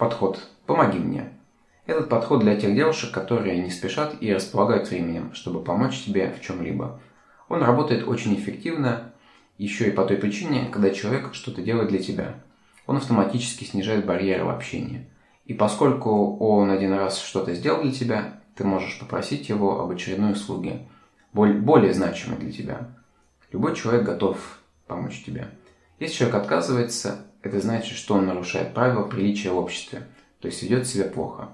Подход «помоги мне». Этот подход для тех девушек, которые не спешат и располагают временем, чтобы помочь тебе в чем-либо. Он работает очень эффективно, еще и по той причине, когда человек что-то делает для тебя. Он автоматически снижает барьеры в общении. И поскольку он один раз что-то сделал для тебя, ты можешь попросить его об очередной услуге, более значимой для тебя. Любой человек готов помочь тебе. Если человек отказывается, это значит, что он нарушает правила приличия в обществе, то есть ведет себя плохо.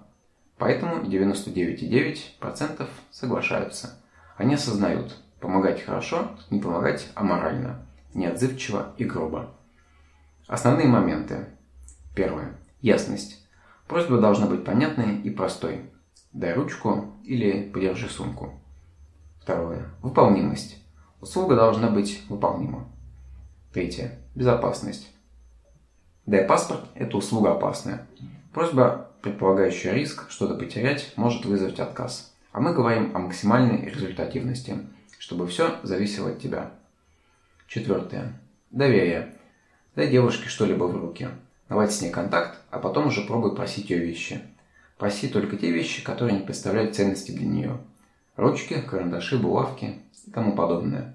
Поэтому 99,9% соглашаются. Они осознают, помогать хорошо, не помогать аморально, неотзывчиво и грубо. Основные моменты. Первое. Ясность. Просьба должна быть понятной и простой. Дай ручку или подержи сумку. Второе. Выполнимость. Услуга должна быть выполнима. Третье. Безопасность. Дай паспорт – это услуга опасная. Просьба, предполагающая риск что-то потерять, может вызвать отказ. А мы говорим о максимальной результативности, чтобы все зависело от тебя. Четвертое. Доверие. Дай девушке что-либо в руки. Наладь с ней контакт, а потом уже пробуй просить ее вещи. Проси только те вещи, которые не представляют ценности для нее. Ручки, карандаши, булавки и тому подобное.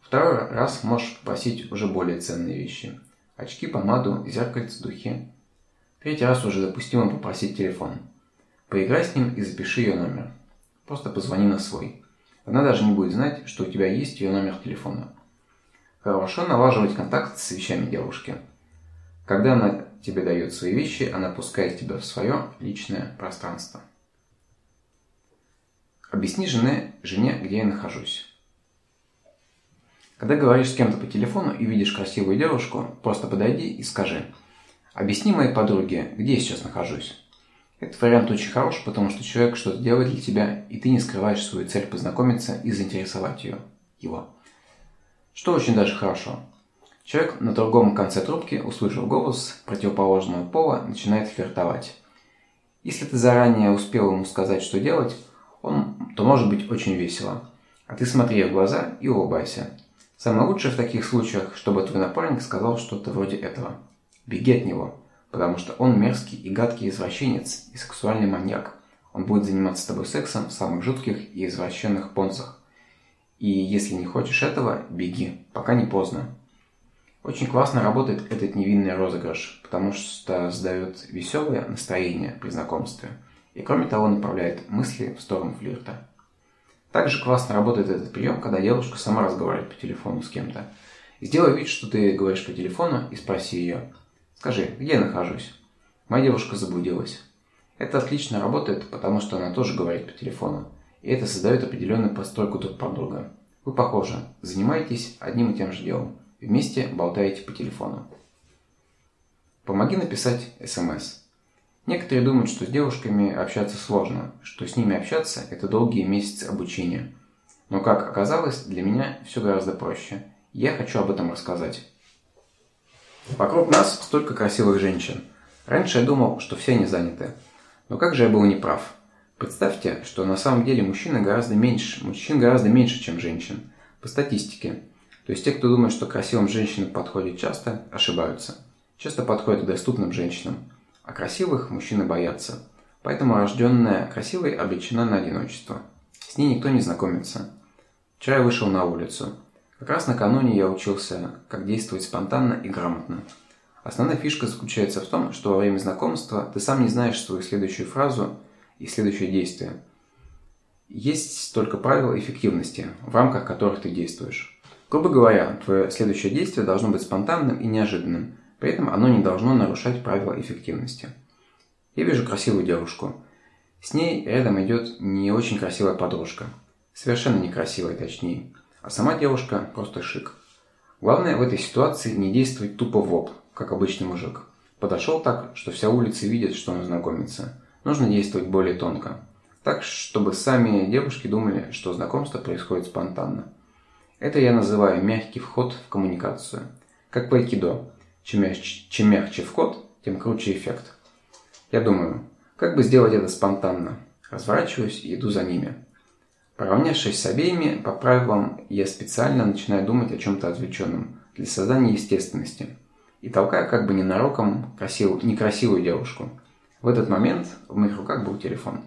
Второй раз можешь попросить уже более ценные вещи. Очки, помаду, зеркальце, духи. Третий раз уже допустимо попросить телефон. Поиграй с ним и запиши ее номер. Просто позвони на свой. Она даже не будет знать, что у тебя есть ее номер телефона. Хорошо налаживать контакт с вещами девушки. Когда она тебе дает свои вещи, она пускает тебя в свое личное пространство. Объясни жене, жене, где я нахожусь. Когда говоришь с кем-то по телефону и видишь красивую девушку, просто подойди и скажи «Объясни моей подруге, где я сейчас нахожусь». Этот вариант очень хорош, потому что человек что-то делает для тебя, и ты не скрываешь свою цель познакомиться и заинтересовать ее, его. Что очень даже хорошо. Человек на другом конце трубки, услышав голос противоположного пола, начинает флиртовать. Если ты заранее успел ему сказать, что делать, он, то может быть очень весело. А ты смотри в глаза и улыбайся. Самое лучшее в таких случаях, чтобы твой напарник сказал что-то вроде этого. Беги от него, потому что он мерзкий и гадкий извращенец и сексуальный маньяк. Он будет заниматься с тобой сексом в самых жутких и извращенных понзах. И если не хочешь этого, беги, пока не поздно. Очень классно работает этот невинный розыгрыш, потому что создает веселое настроение при знакомстве. И кроме того направляет мысли в сторону флирта. Также классно работает этот прием, когда девушка сама разговаривает по телефону с кем-то. Сделай вид, что ты говоришь по телефону и спроси ее. Скажи, где я нахожусь? Моя девушка заблудилась. Это отлично работает, потому что она тоже говорит по телефону. И это создает определенную постройку друг под друга. Вы похожи, занимаетесь одним и тем же делом. Вместе болтаете по телефону. Помоги написать СМС. Некоторые думают, что с девушками общаться сложно, что с ними общаться – это долгие месяцы обучения. Но как оказалось, для меня все гораздо проще. Я хочу об этом рассказать. Вокруг нас столько красивых женщин. Раньше я думал, что все они заняты. Но как же я был неправ. Представьте, что на самом деле мужчины гораздо меньше, мужчин гораздо меньше, чем женщин. По статистике. То есть те, кто думает, что красивым женщинам подходит часто, ошибаются. Часто подходят к доступным женщинам, а красивых мужчины боятся. Поэтому рожденная красивой обречена на одиночество. С ней никто не знакомится. Вчера я вышел на улицу. Как раз накануне я учился, как действовать спонтанно и грамотно. Основная фишка заключается в том, что во время знакомства ты сам не знаешь свою следующую фразу и следующее действие. Есть только правила эффективности, в рамках которых ты действуешь. Грубо говоря, твое следующее действие должно быть спонтанным и неожиданным, при этом оно не должно нарушать правила эффективности. Я вижу красивую девушку. С ней рядом идет не очень красивая подружка. Совершенно некрасивая, точнее. А сама девушка просто шик. Главное в этой ситуации не действовать тупо в лоб, как обычный мужик. Подошел так, что вся улица видит, что он знакомится. Нужно действовать более тонко. Так, чтобы сами девушки думали, что знакомство происходит спонтанно. Это я называю мягкий вход в коммуникацию. Как в айкидо. Чем мягче, чем мягче вход, тем круче эффект. Я думаю, как бы сделать это спонтанно? Разворачиваюсь и иду за ними. Поравнявшись с обеими, по правилам я специально начинаю думать о чем-то отвлеченном, для создания естественности. И толкаю как бы ненароком красивую, некрасивую девушку. В этот момент в моих руках был телефон.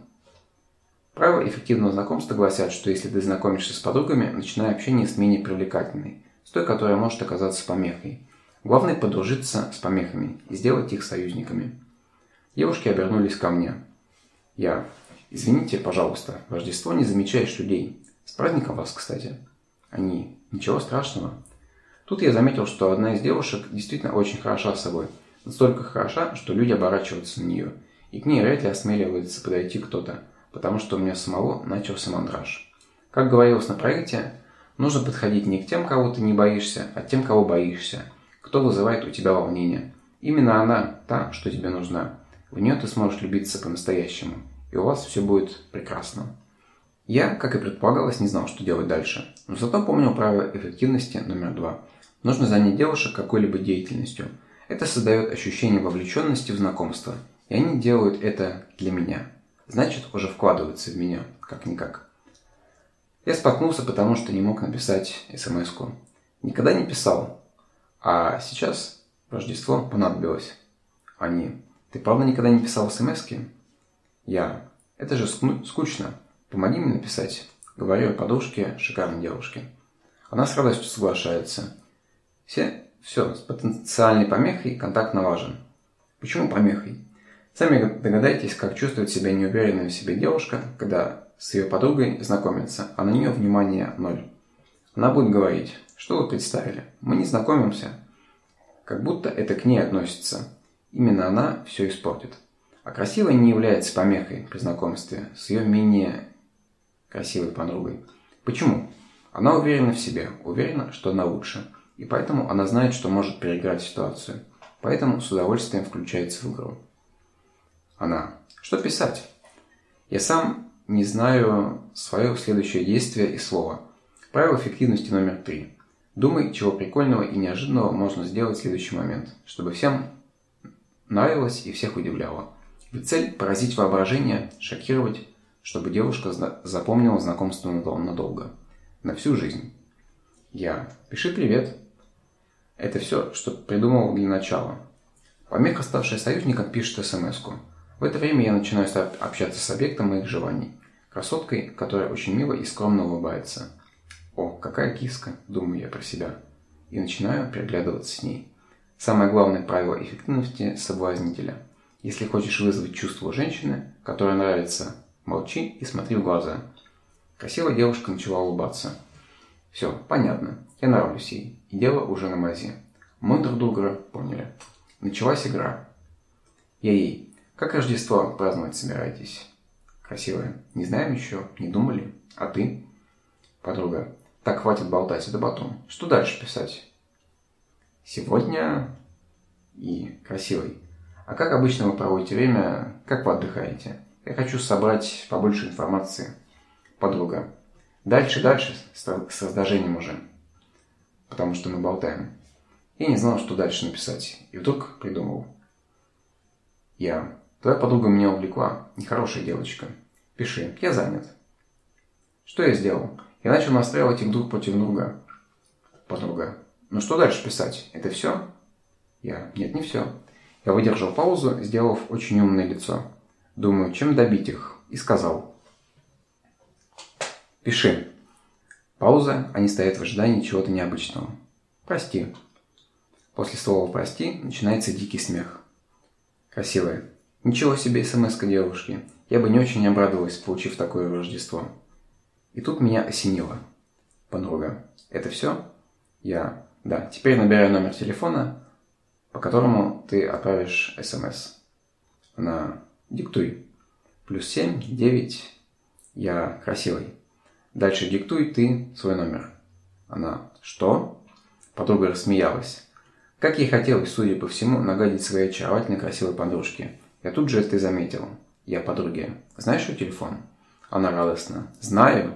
Правила эффективного знакомства гласят, что если ты знакомишься с подругами, начинай общение с менее привлекательной, с той, которая может оказаться помехой. Главное подружиться с помехами и сделать их союзниками. Девушки обернулись ко мне. Я. Извините, пожалуйста, Рождество не замечаешь людей. С праздником вас, кстати. Они. Ничего страшного. Тут я заметил, что одна из девушек действительно очень хороша собой. Настолько хороша, что люди оборачиваются на нее. И к ней вряд ли осмеливается подойти кто-то, потому что у меня самого начался мандраж. Как говорилось на проекте, нужно подходить не к тем, кого ты не боишься, а к тем, кого боишься. Кто вызывает у тебя волнение. Именно она та, что тебе нужна. В нее ты сможешь любиться по-настоящему. И у вас все будет прекрасно. Я, как и предполагалось, не знал, что делать дальше. Но зато помнил правило эффективности номер два. Нужно занять девушек какой-либо деятельностью. Это создает ощущение вовлеченности в знакомство. И они делают это для меня. Значит, уже вкладываются в меня, как-никак. Я споткнулся, потому что не мог написать смс-ку. Никогда не писал. А сейчас Рождество понадобилось. Они. Ты правда никогда не писал смс-ки? Я. Это же скучно. Помоги мне написать. Говорю о подружке шикарной девушке. Она с радостью соглашается. Все, все, с потенциальной помехой контакт налажен. Почему помехой? Сами догадайтесь, как чувствует себя неуверенная в себе девушка, когда с ее подругой знакомится, а на нее внимание ноль. Она будет говорить, что вы представили, мы не знакомимся. Как будто это к ней относится. Именно она все испортит. А красивая не является помехой при знакомстве с ее менее красивой подругой. Почему? Она уверена в себе, уверена, что она лучше. И поэтому она знает, что может переиграть ситуацию. Поэтому с удовольствием включается в игру. Она. Что писать? Я сам не знаю свое следующее действие и слово. Правило эффективности номер три. Думай, чего прикольного и неожиданного можно сделать в следующий момент, чтобы всем нравилось и всех удивляло. Ведь цель – поразить воображение, шокировать, чтобы девушка запомнила знакомство надолго, на всю жизнь. Я. Пиши привет. Это все, что придумал для начала. Помеха, ставшая союзником, пишет смс-ку. В это время я начинаю общаться с объектом моих желаний. Красоткой, которая очень мило и скромно улыбается. О, какая киска, думаю я про себя. И начинаю переглядываться с ней. Самое главное правило эффективности соблазнителя. Если хочешь вызвать чувство женщины, которая нравится, молчи и смотри в глаза. Красивая девушка начала улыбаться. Все, понятно. Я нравлюсь ей. И дело уже на мази. Мы друг друга поняли. Началась игра. Я ей. Как Рождество праздновать собираетесь? Красивая. Не знаем еще, не думали. А ты? Подруга. Так, хватит болтать, это потом. Что дальше писать? Сегодня и красивый. А как обычно вы проводите время? Как вы отдыхаете? Я хочу собрать побольше информации. Подруга. Дальше, дальше, с раздражением уже. Потому что мы болтаем. Я не знал, что дальше написать. И вдруг придумал. Я. Твоя подруга меня увлекла. Нехорошая девочка. Пиши. Я занят. Что я сделал? Я начал настраивать их друг против друга. Подруга. Ну что дальше писать? Это все? Я. Нет, не все. Я выдержал паузу, сделав очень умное лицо. Думаю, чем добить их? И сказал. Пиши. Пауза, они стоят в ожидании чего-то необычного. Прости. После слова «прости» начинается дикий смех. Красивая. Ничего себе смс девушки. Я бы не очень обрадовалась, получив такое Рождество. И тут меня осенило. Подруга. Это все? Я. Да. Теперь набираю номер телефона, по которому ты отправишь смс. Она. Диктуй. Плюс семь, девять. Я красивый. Дальше диктуй ты свой номер. Она. Что? Подруга рассмеялась. Как ей хотелось, судя по всему, нагадить своей очаровательной красивой подружке. Я тут же это заметил. Я подруге. Знаешь ее телефон? Она радостно. Знаю.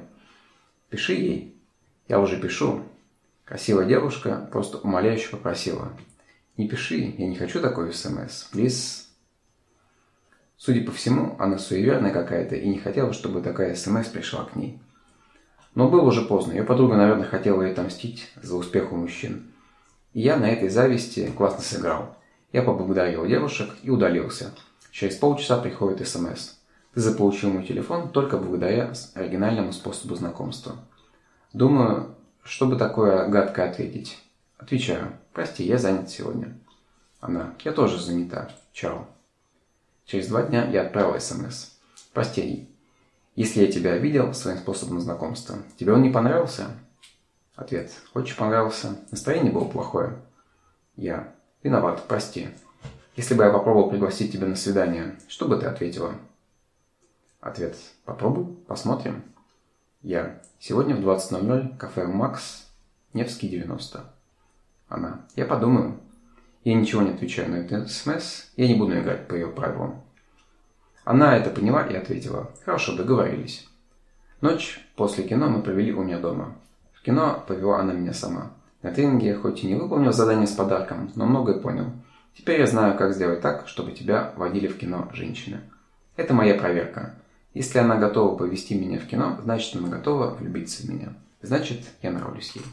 Пиши ей. Я уже пишу. Красивая девушка просто умоляюще попросила. Не пиши, я не хочу такой смс. Плиз. Судя по всему, она суеверная какая-то и не хотела, чтобы такая смс пришла к ней. Но было уже поздно. Ее подруга, наверное, хотела ей отомстить за успех у мужчин. И я на этой зависти классно сыграл. Я поблагодарил девушек и удалился. Через полчаса приходит СМС. Ты заполучил мой телефон только благодаря оригинальному способу знакомства. Думаю, чтобы такое гадкое ответить. Отвечаю. Прости, я занят сегодня. Она. Я тоже занята. Чао. Через два дня я отправил СМС. Прости, если я тебя обидел своим способом знакомства, тебе он не понравился? Ответ. Очень понравился. Настроение было плохое. Я. Виноват, прости. Если бы я попробовал пригласить тебя на свидание, что бы ты ответила? Ответ. Попробуй, посмотрим. Я. Сегодня в 20.00 кафе Макс, Невский 90. Она. Я подумаю. Я ничего не отвечаю на этот смс, я не буду играть по ее правилам. Она это поняла и ответила. Хорошо, договорились. Ночь после кино мы провели у меня дома. В кино повела она меня сама. На тренинге хоть и не выполнил задание с подарком, но многое понял. Теперь я знаю, как сделать так, чтобы тебя водили в кино женщины. Это моя проверка. Если она готова повести меня в кино, значит она готова влюбиться в меня. Значит, я нравлюсь ей.